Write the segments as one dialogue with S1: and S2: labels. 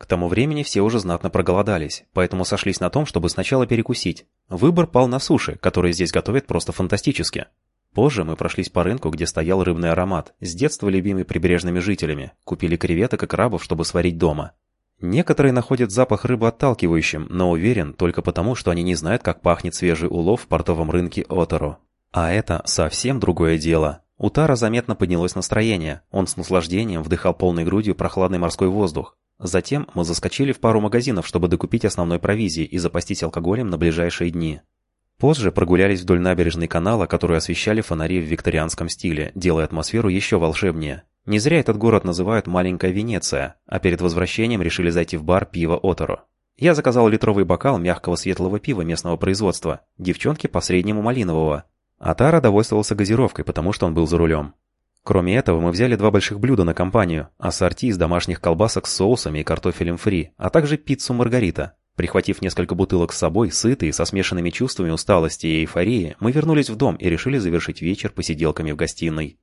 S1: К тому времени все уже знатно проголодались, поэтому сошлись на том, чтобы сначала перекусить. Выбор пал на суши, которые здесь готовят просто фантастически. Позже мы прошлись по рынку, где стоял рыбный аромат, с детства любимый прибрежными жителями, купили креветок и крабов, чтобы сварить дома. Некоторые находят запах рыбы отталкивающим, но уверен только потому, что они не знают, как пахнет свежий улов в портовом рынке Оторо. А это совсем другое дело. У Тара заметно поднялось настроение, он с наслаждением вдыхал полной грудью прохладный морской воздух, Затем мы заскочили в пару магазинов, чтобы докупить основной провизии и запастись алкоголем на ближайшие дни. Позже прогулялись вдоль набережной канала, которую освещали фонари в викторианском стиле, делая атмосферу еще волшебнее. Не зря этот город называют «маленькая Венеция», а перед возвращением решили зайти в бар пива Оторо. Я заказал литровый бокал мягкого светлого пива местного производства, девчонке по среднему малинового. А довольствовался газировкой, потому что он был за рулем. Кроме этого, мы взяли два больших блюда на компанию, ассорти из домашних колбасок с соусами и картофелем фри, а также пиццу маргарита. Прихватив несколько бутылок с собой, сытые, со смешанными чувствами усталости и эйфории, мы вернулись в дом и решили завершить вечер посиделками в гостиной.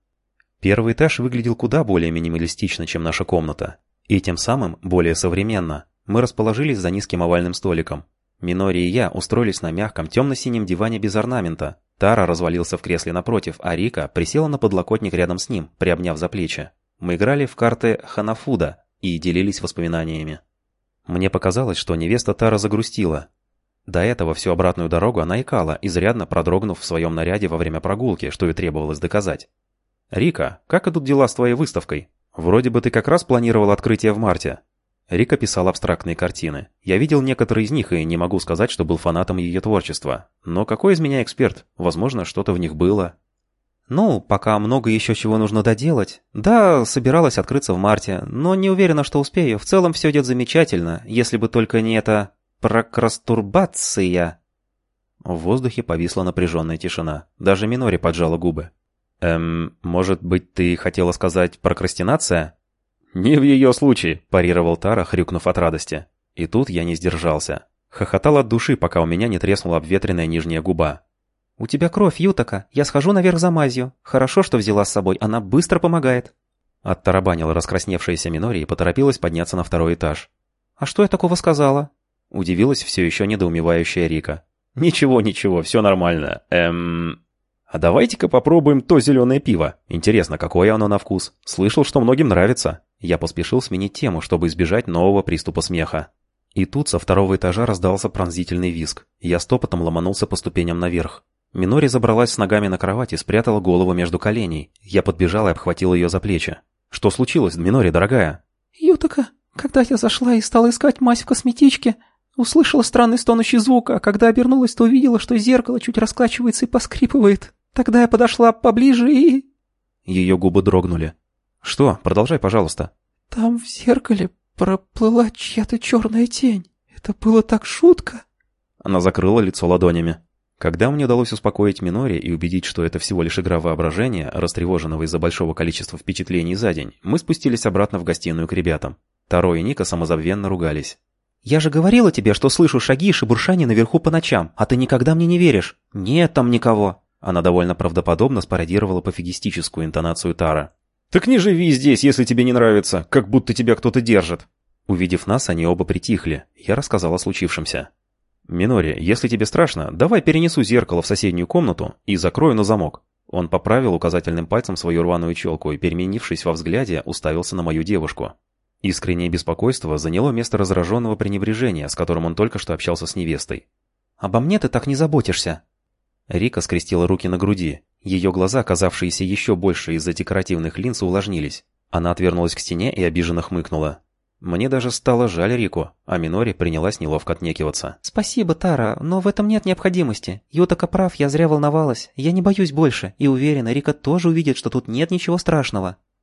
S1: Первый этаж выглядел куда более минималистично, чем наша комната. И тем самым более современно. Мы расположились за низким овальным столиком. Минори и я устроились на мягком темно-синем диване без орнамента, Тара развалился в кресле напротив, а Рика присела на подлокотник рядом с ним, приобняв за плечи. Мы играли в карты Ханафуда и делились воспоминаниями. Мне показалось, что невеста Тара загрустила. До этого всю обратную дорогу она икала, изрядно продрогнув в своем наряде во время прогулки, что и требовалось доказать. «Рика, как идут дела с твоей выставкой? Вроде бы ты как раз планировал открытие в марте». Рика писал абстрактные картины. Я видел некоторые из них и не могу сказать, что был фанатом ее творчества. Но какой из меня эксперт? Возможно, что-то в них было. Ну, пока много еще чего нужно доделать. Да, собиралась открыться в марте, но не уверена, что успею. В целом все идет замечательно, если бы только не эта прокрастурбация. В воздухе повисла напряженная тишина. Даже Минори поджала губы. «Эм, может быть, ты хотела сказать прокрастинация?» «Не в ее случае», – парировал Тара, хрюкнув от радости. И тут я не сдержался. Хохотал от души, пока у меня не треснула обветренная нижняя губа. «У тебя кровь, Ютака. Я схожу наверх за мазью. Хорошо, что взяла с собой. Она быстро помогает». Оттарабанила раскрасневшаяся Минори и поторопилась подняться на второй этаж. «А что я такого сказала?» Удивилась все еще недоумевающая Рика. «Ничего, ничего, все нормально. Эм...» «А давайте-ка попробуем то зеленое пиво. Интересно, какое оно на вкус? Слышал, что многим нравится». Я поспешил сменить тему, чтобы избежать нового приступа смеха. И тут со второго этажа раздался пронзительный визг. Я стопотом ломанулся по ступеням наверх. Минори забралась с ногами на кровать и спрятала голову между коленей. Я подбежал и обхватил ее за плечи. «Что случилось, Минори, дорогая?»
S2: «Ютака, когда я зашла и стала искать мазь в косметичке, услышала странный стонущий звук, а когда обернулась, то увидела, что зеркало чуть раскачивается и поскрипывает. Тогда я подошла поближе и...»
S1: Ее губы дрогнули. «Что? Продолжай, пожалуйста».
S2: «Там в зеркале проплыла чья-то черная тень. Это было так шутко».
S1: Она закрыла лицо ладонями. Когда мне удалось успокоить Минори и убедить, что это всего лишь игра воображения, растревоженного из-за большого количества впечатлений за день, мы спустились обратно в гостиную к ребятам. Таро и Ника самозабвенно ругались.
S2: «Я же говорила тебе, что слышу шаги и шебуршание наверху по ночам, а ты никогда мне не веришь. Нет там никого».
S1: Она довольно правдоподобно спародировала пофигистическую интонацию Тара.
S3: «Так не живи здесь, если тебе не нравится, как будто тебя кто-то держит».
S1: Увидев нас, они оба притихли. Я рассказал о случившемся. «Минори, если тебе страшно, давай перенесу зеркало в соседнюю комнату и закрою на замок». Он поправил указательным пальцем свою рваную челку и, переменившись во взгляде, уставился на мою девушку. Искреннее беспокойство заняло место раздраженного пренебрежения, с которым он только что общался с невестой.
S2: «Обо мне ты так не заботишься»,
S1: Рика скрестила руки на груди. Ее глаза, казавшиеся еще больше из-за декоративных линз, увлажнились. Она отвернулась к стене и обиженно хмыкнула. Мне даже стало жаль Рику, а Минори принялась неловко отнекиваться.
S2: «Спасибо, Тара, но в этом нет необходимости. Ютака прав, я зря волновалась. Я не боюсь больше, и уверена, Рика тоже увидит, что тут нет ничего страшного».